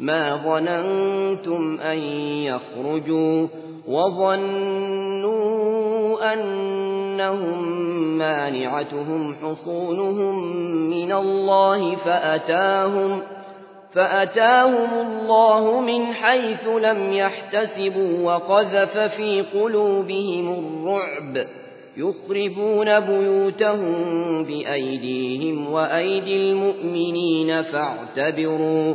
ما ظننتم أن يخرجوا وظنوا أنهم مانعتهم حصونهم من الله فأتاهم فأتاهم الله من حيث لم يحتسبوا وقذف في قلوبهم الرعب يخربون بيوتهم بأيديهم وأيدي المؤمنين فاعتبروا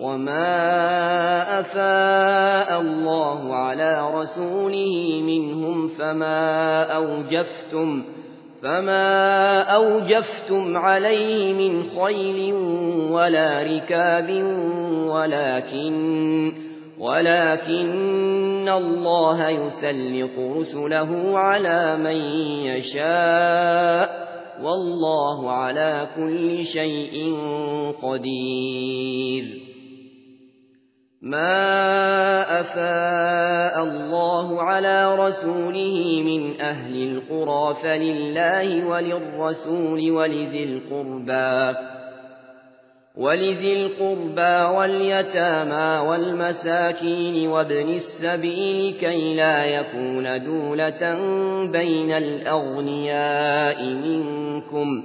وما أفاء الله على رسوله منهم فما أوجفتم فما أوجفتم عليه من خيل ولا ركاب ولكن ولكن الله يسلط رسله على من يشاء والله على كل شيء قدير ما أفاء الله على رسوله من أهل القرى فلله وللرسول ولذي القربى ولذي القربى واليتامى والمساكين وابن السبيل كي لا يكون دولة بين الأغنياء منكم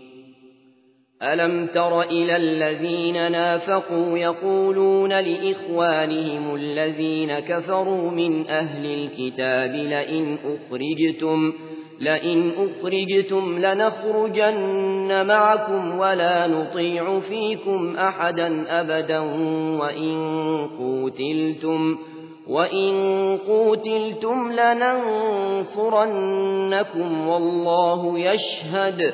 ألم تر إلى الذين نافقوا يقولون لإخوانهم الذين كفروا من أهل الكتاب لئن أخرجتم لئن أخرجتم لنخرجن معكم ولا نطيع فيكم أحدا أبدا وإن قوتلتم وإن قوتلتم لننصرنكم والله يشهد